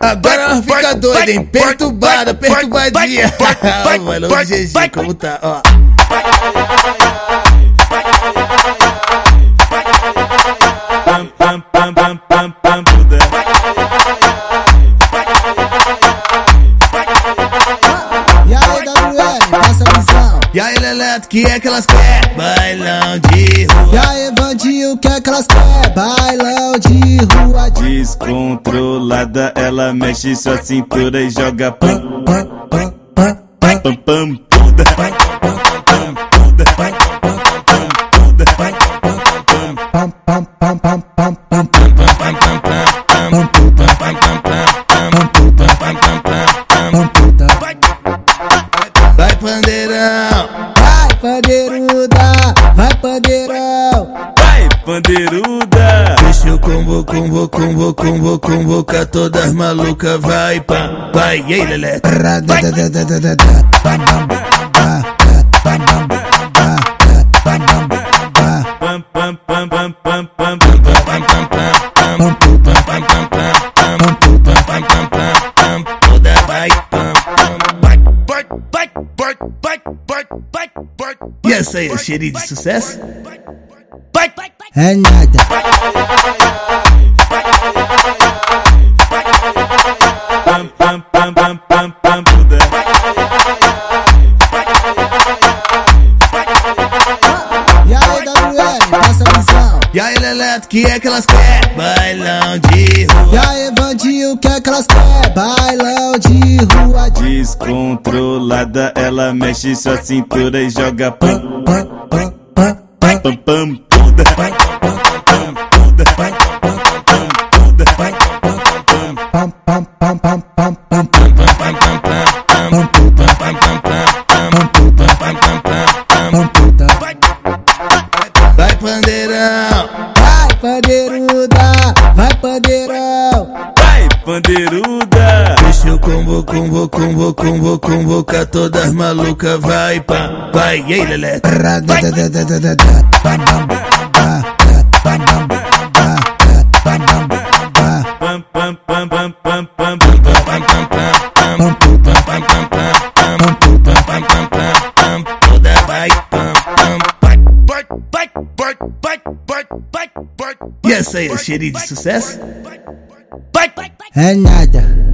Agora ela fica doida, hein? Perturbada, perturbadinha. Mano, o GG como tá, ó. E aí, WL, passa a visão. E aí, Leleto, que é que elas querem? Bailão de rua. E o que é que elas querem? Bailão de rua. Descontrolada, ela mexe sua cintura e joga pam, Pam, pam, pam, pam, pam, pam, puda. pam, pam, pandeiruda. Deixa eu combo, combo, combo, combo, convocar todas malucas, vai, pam, vai, ei, lelé. E essa aí é cheirinho de sucesso? É nada. pam, pam, pam, pam, pam, pam. E aí, WL, passa a visão. E aí, Leleto, que é que elas querem? Bailão de E rua. aí, Vandinho, o que é que elas querem? Bailão de rua. Descontrolada, ela mexe sua cintura e joga pam, Pam, pam, pam, pam, pam, Vai pandeirão, vai pandeiruda, vai pandeirão, vai pandeiruda. Deixa eu convo, convo, convo, convo, convocar todas malucas, vai pá, vai, ei lelé. Vai. E essa aí, é cheirinho de sucesso? É nada.